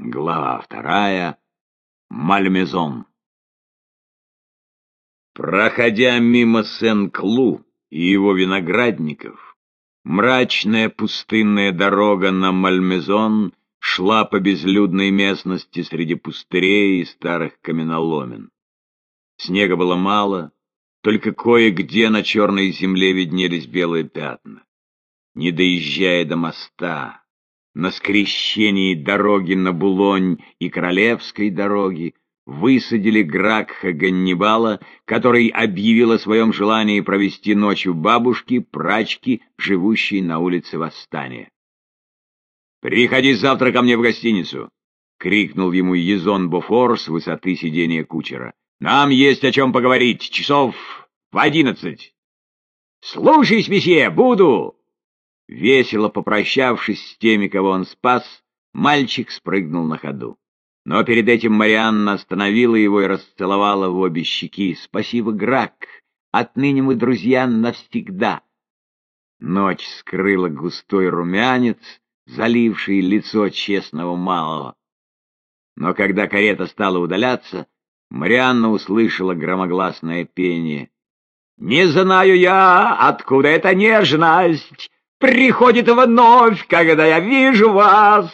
Глава вторая. Мальмезон. Проходя мимо Сен-Клу и его виноградников, мрачная пустынная дорога на Мальмезон шла по безлюдной местности среди пустырей и старых каменоломен. Снега было мало, только кое-где на черной земле виднелись белые пятна. Не доезжая до моста, на скрещении дороги на Булонь и Королевской дороги, высадили Гракха Ганнибала, который объявил о своем желании провести ночь у бабушки, прачки, живущей на улице Восстания. «Приходи завтра ко мне в гостиницу!» — крикнул ему Езон Бофор с высоты сидения кучера. «Нам есть о чем поговорить. Часов в одиннадцать!» «Слушаюсь, месье, буду!» Весело попрощавшись с теми, кого он спас, мальчик спрыгнул на ходу. Но перед этим Марианна остановила его и расцеловала в обе щеки. «Спасибо, Грак! Отныне мы друзья навсегда!» Ночь скрыла густой румянец, заливший лицо честного малого. Но когда карета стала удаляться, Марианна услышала громогласное пение. «Не знаю я, откуда эта нежность!» Приходит вновь, когда я вижу вас.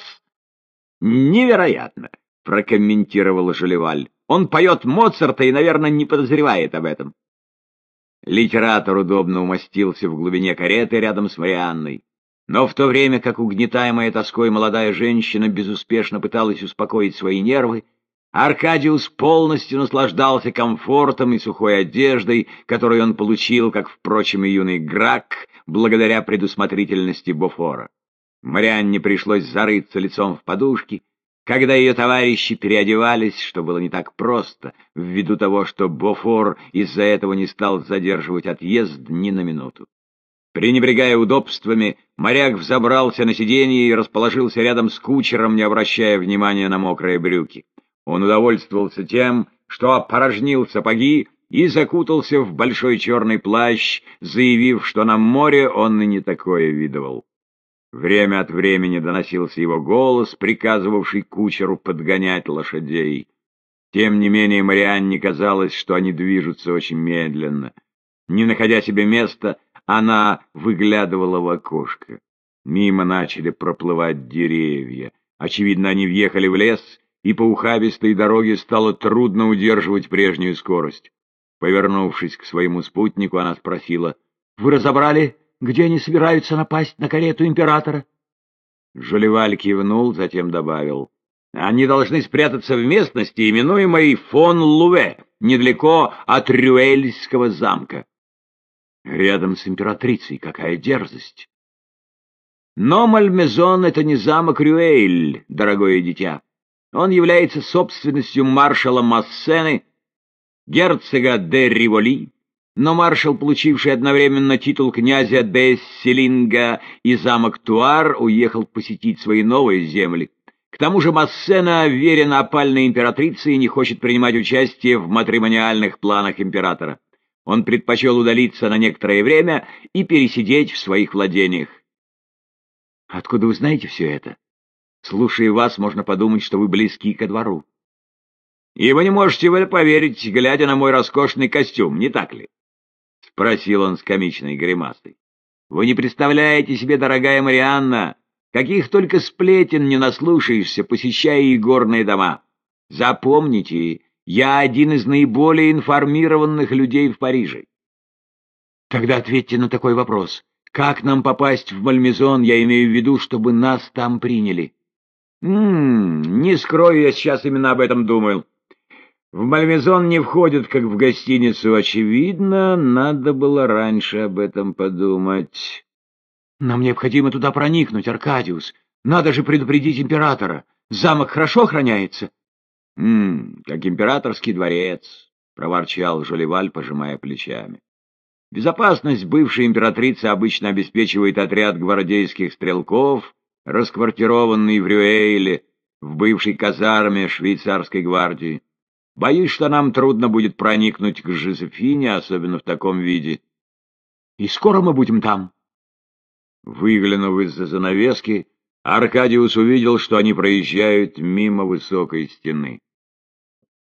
Невероятно, прокомментировал Жолеваль. Он поет Моцарта и, наверное, не подозревает об этом. Литератор удобно умостился в глубине кареты рядом с Марианной. Но в то время, как угнетаемая тоской молодая женщина безуспешно пыталась успокоить свои нервы, Аркадиус полностью наслаждался комфортом и сухой одеждой, которую он получил, как, впрочем, и юный Грак, благодаря предусмотрительности Бофора. Марианне пришлось зарыться лицом в подушки, когда ее товарищи переодевались, что было не так просто, ввиду того, что Бофор из-за этого не стал задерживать отъезд ни на минуту. Пренебрегая удобствами, моряк взобрался на сиденье и расположился рядом с кучером, не обращая внимания на мокрые брюки. Он удовольствовался тем, что опорожнил сапоги и закутался в большой черный плащ, заявив, что на море он и не такое видывал. Время от времени доносился его голос, приказывавший кучеру подгонять лошадей. Тем не менее Марианне казалось, что они движутся очень медленно. Не находя себе места, она выглядывала в окошко. Мимо начали проплывать деревья. Очевидно, они въехали в лес — и по ухабистой дороге стало трудно удерживать прежнюю скорость. Повернувшись к своему спутнику, она спросила, «Вы разобрали, где они собираются напасть на карету императора?» Жолеваль кивнул, затем добавил, «Они должны спрятаться в местности, именуемой фон Луве, недалеко от Рюэльского замка». «Рядом с императрицей, какая дерзость!» «Но Мальмезон — это не замок Рюэль, дорогое дитя. Он является собственностью маршала Массены, герцога де Риволи, но маршал, получивший одновременно титул князя де Селинга и замок Туар, уехал посетить свои новые земли. К тому же Массена верен опальной императрице и не хочет принимать участие в матримониальных планах императора. Он предпочел удалиться на некоторое время и пересидеть в своих владениях. «Откуда вы знаете все это?» Слушая вас, можно подумать, что вы близки ко двору. И вы не можете в это поверить, глядя на мой роскошный костюм, не так ли? — спросил он с комичной гримасой. — Вы не представляете себе, дорогая Марианна, каких только сплетен не наслушаешься, посещая игорные дома. Запомните, я один из наиболее информированных людей в Париже. Тогда ответьте на такой вопрос. Как нам попасть в Мальмезон, я имею в виду, чтобы нас там приняли? М -м, не скрою, я сейчас именно об этом думаю. В Мальмезон не входит, как в гостиницу. Очевидно, надо было раньше об этом подумать. Нам необходимо туда проникнуть, Аркадиус. Надо же предупредить императора. Замок хорошо охраняется? М как императорский дворец, — проворчал Жолеваль, пожимая плечами. Безопасность бывшей императрицы обычно обеспечивает отряд гвардейских стрелков, расквартированный в Рюэйле, в бывшей казарме швейцарской гвардии. Боюсь, что нам трудно будет проникнуть к Жозефине, особенно в таком виде. И скоро мы будем там. Выглянув из-за занавески, Аркадиус увидел, что они проезжают мимо высокой стены.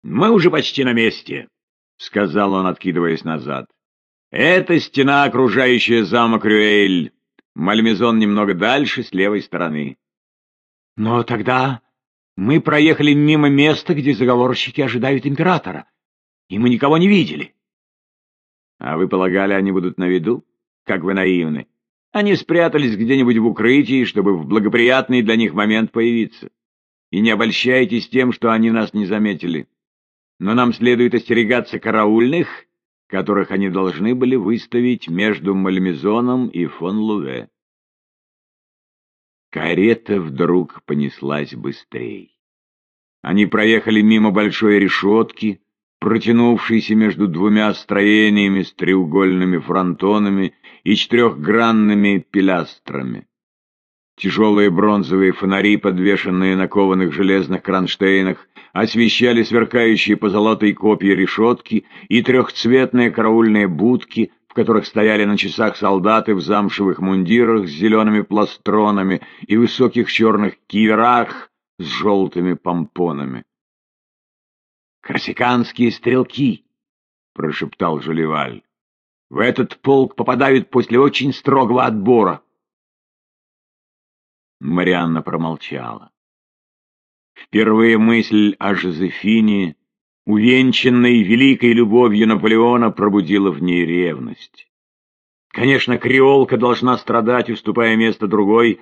«Мы уже почти на месте», — сказал он, откидываясь назад. «Это стена, окружающая замок Рюэль. Мальмезон немного дальше, с левой стороны». «Но тогда мы проехали мимо места, где заговорщики ожидают императора, и мы никого не видели». «А вы полагали, они будут на виду? Как вы наивны. Они спрятались где-нибудь в укрытии, чтобы в благоприятный для них момент появиться. И не обольщайтесь тем, что они нас не заметили но нам следует остерегаться караульных, которых они должны были выставить между Мальмезоном и фон Луве. Карета вдруг понеслась быстрее. Они проехали мимо большой решетки, протянувшейся между двумя строениями с треугольными фронтонами и четырехгранными пилястрами. Тяжелые бронзовые фонари, подвешенные на кованых железных кронштейнах, освещали сверкающие по золотой копья решетки и трехцветные караульные будки, в которых стояли на часах солдаты в замшевых мундирах с зелеными пластронами и высоких черных киверах с желтыми помпонами. «Корсиканские стрелки!» — прошептал Жолеваль. «В этот полк попадают после очень строгого отбора». Марианна промолчала. Впервые мысль о Жозефине, увенчанной великой любовью Наполеона, пробудила в ней ревность. Конечно, креолка должна страдать, уступая место другой,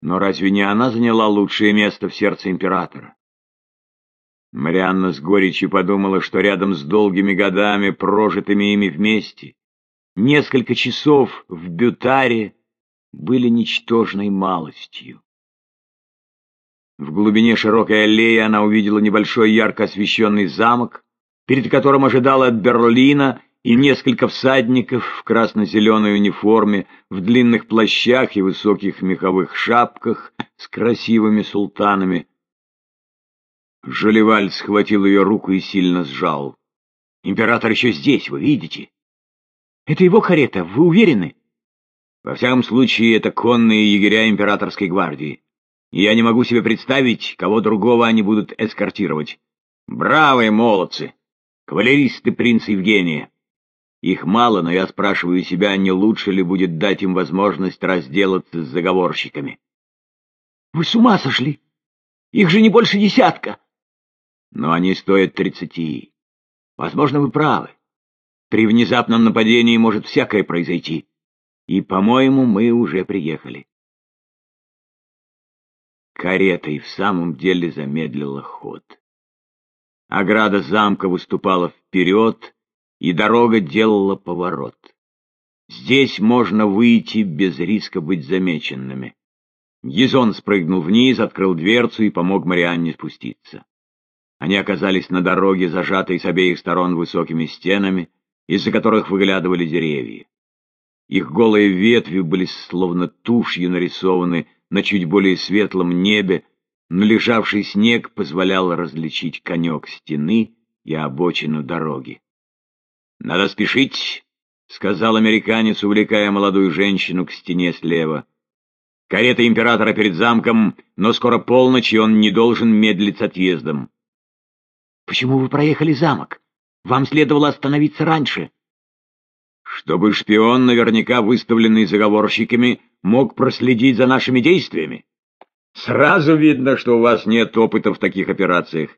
но разве не она заняла лучшее место в сердце императора? Марианна с горечью подумала, что рядом с долгими годами, прожитыми ими вместе, несколько часов в Бютаре были ничтожной малостью. В глубине широкой аллеи она увидела небольшой ярко освещенный замок, перед которым ожидала от Берлина и несколько всадников в красно-зеленой униформе, в длинных плащах и высоких меховых шапках с красивыми султанами. Жолеваль схватил ее руку и сильно сжал. «Император еще здесь, вы видите?» «Это его карета, вы уверены?» Во всяком случае, это конные егеря императорской гвардии. И я не могу себе представить, кого другого они будут эскортировать. Бравые молодцы! Кавалеристы принца Евгения. Их мало, но я спрашиваю себя, не лучше ли будет дать им возможность разделаться с заговорщиками. Вы с ума сошли? Их же не больше десятка. Но они стоят тридцати. Возможно, вы правы. При внезапном нападении может всякое произойти. И, по-моему, мы уже приехали. Карета и в самом деле замедлила ход. Ограда замка выступала вперед, и дорога делала поворот. Здесь можно выйти без риска быть замеченными. Гизон спрыгнул вниз, открыл дверцу и помог Марианне спуститься. Они оказались на дороге, зажатой с обеих сторон высокими стенами, из-за которых выглядывали деревья. Их голые ветви были словно тушью нарисованы на чуть более светлом небе, но лежавший снег позволял различить конек стены и обочину дороги. «Надо спешить», — сказал американец, увлекая молодую женщину к стене слева. «Карета императора перед замком, но скоро полночь, и он не должен медлить с отъездом». «Почему вы проехали замок? Вам следовало остановиться раньше», чтобы шпион, наверняка выставленный заговорщиками, мог проследить за нашими действиями. Сразу видно, что у вас нет опыта в таких операциях.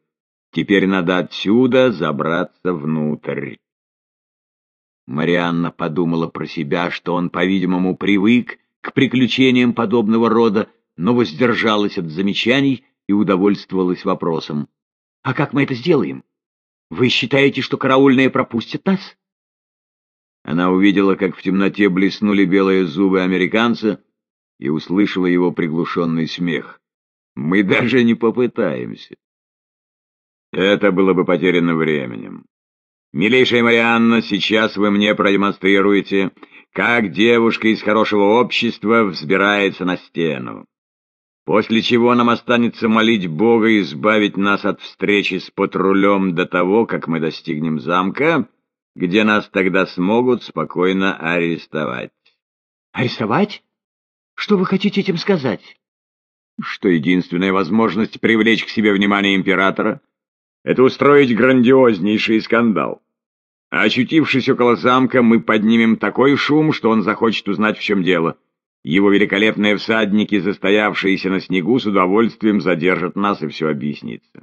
Теперь надо отсюда забраться внутрь. Марианна подумала про себя, что он, по-видимому, привык к приключениям подобного рода, но воздержалась от замечаний и удовольствовалась вопросом. «А как мы это сделаем? Вы считаете, что караульные пропустят нас?» Она увидела, как в темноте блеснули белые зубы американца и услышала его приглушенный смех. «Мы даже не попытаемся». Это было бы потеряно временем. «Милейшая Марианна, сейчас вы мне продемонстрируете, как девушка из хорошего общества взбирается на стену. После чего нам останется молить Бога избавить нас от встречи с патрулем до того, как мы достигнем замка» где нас тогда смогут спокойно арестовать. — Арестовать? Что вы хотите этим сказать? что единственная возможность привлечь к себе внимание императора — это устроить грандиознейший скандал. А очутившись около замка, мы поднимем такой шум, что он захочет узнать, в чем дело. Его великолепные всадники, застоявшиеся на снегу, с удовольствием задержат нас, и все объяснится.